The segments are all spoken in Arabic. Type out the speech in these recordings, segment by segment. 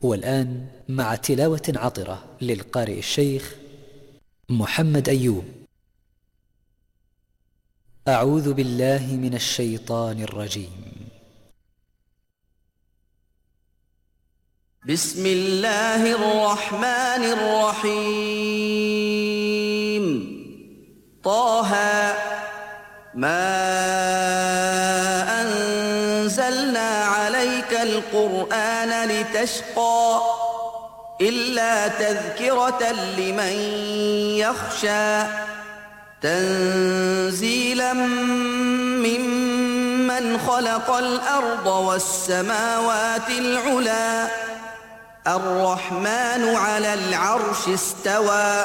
والآن مع تلاوة عطرة للقارئ الشيخ محمد أيوب. أعوذ بالله من الشيطان الرجيم. بسم الله الرحمن الرحيم. طه ما القرآن لتشقى إلا تذكرة لمن يخشى تنزيلا ممن خلق الأرض والسماوات العلا الرحمن على العرش استوى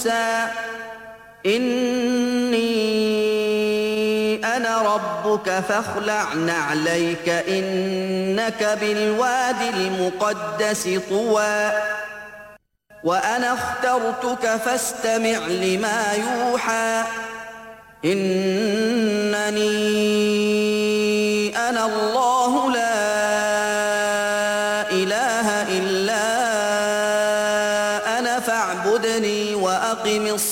موسى إني أنا ربك فاخلع نعليك إنك بالوادي المقدس طوى وأنا اخترتك فاستمع لما يوحى إنني أنا الله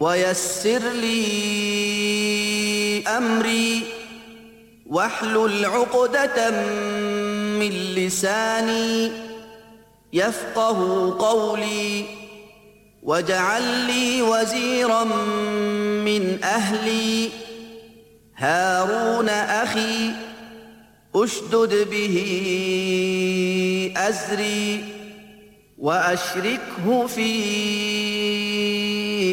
ويسر لي امري واحلل عقدة من لساني يفقه قولي واجعل لي وزيرا من أهلي هارون أخي اشدد به ازري واشركه في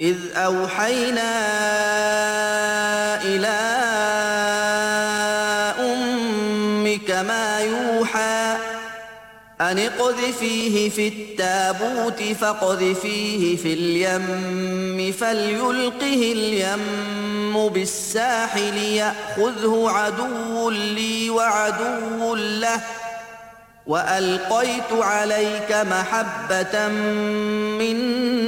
إذ أوحينا إلى أمك ما يوحى أن اقذفيه في التابوت فاقذفيه في اليم فليلقه اليم بالساحل يأخذه عدو لي وعدو له وَأَلْقَيْتُ عَلَيْكَ مَحَبَّةً مِّنِّي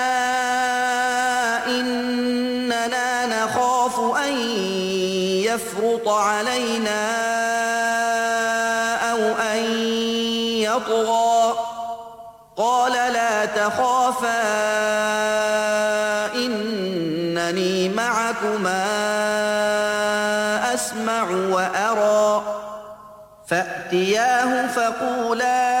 أن يفرط علينا أو أن يطغى. قال لا تخافا إنني معكما أسمع وأرى. فأتياه فقولا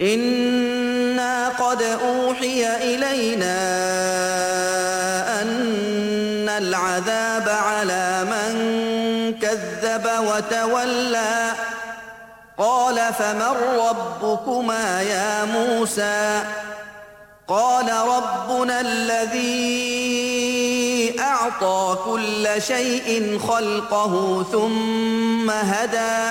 أنا قد اوحي الينا ان العذاب على من كذب وتولى قال فمن ربكما يا موسى قال ربنا الذي اعطى كل شيء خلقه ثم هدى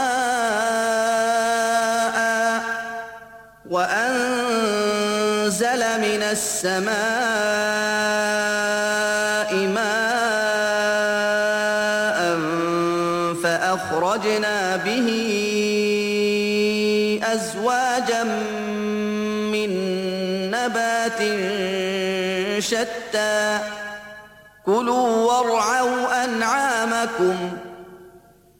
أنزل من السماء ماء فأخرجنا به أزواجا من نبات شتى. كلوا وارعوا أنعامكم.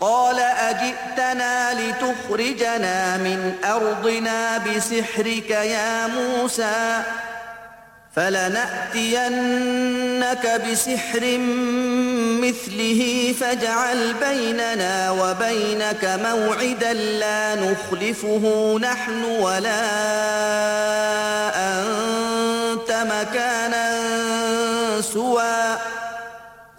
قال أجئتنا لتخرجنا من أرضنا بسحرك يا موسى فلنأتينك بسحر مثله فاجعل بيننا وبينك موعدا لا نخلفه نحن ولا أنت مكانا سوى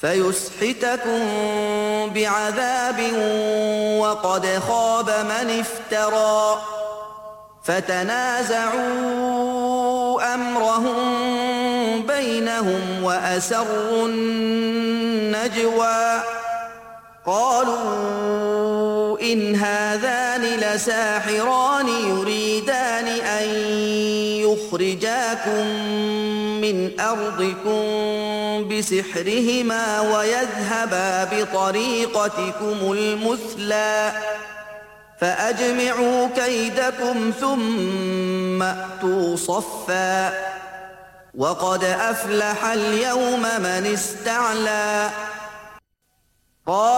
فَيُسْحِتَكُمْ بِعَذَابٍ وَقَدْ خَابَ مَنِ افْتَرَى فَتَنَازَعُوا أَمْرَهُمْ بَيْنَهُمْ وَأَسَرُّوا النَّجْوَى قالوا إن هذان لساحران يريدان أن يخرجاكم من أرضكم بسحرهما ويذهبا بطريقتكم المثلى فأجمعوا كيدكم ثم أتوا صفا وقد أفلح اليوم من استعلى. قال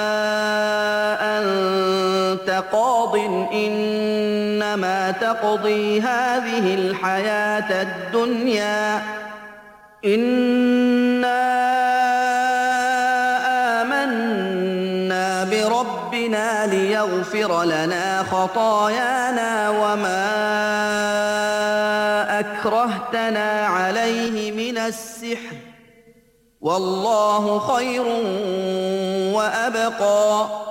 انت قاض إنما تقضي هذه الحياة الدنيا. إنا آمنا بربنا ليغفر لنا خطايانا وما أكرهتنا عليه من السحر. والله خير وأبقى.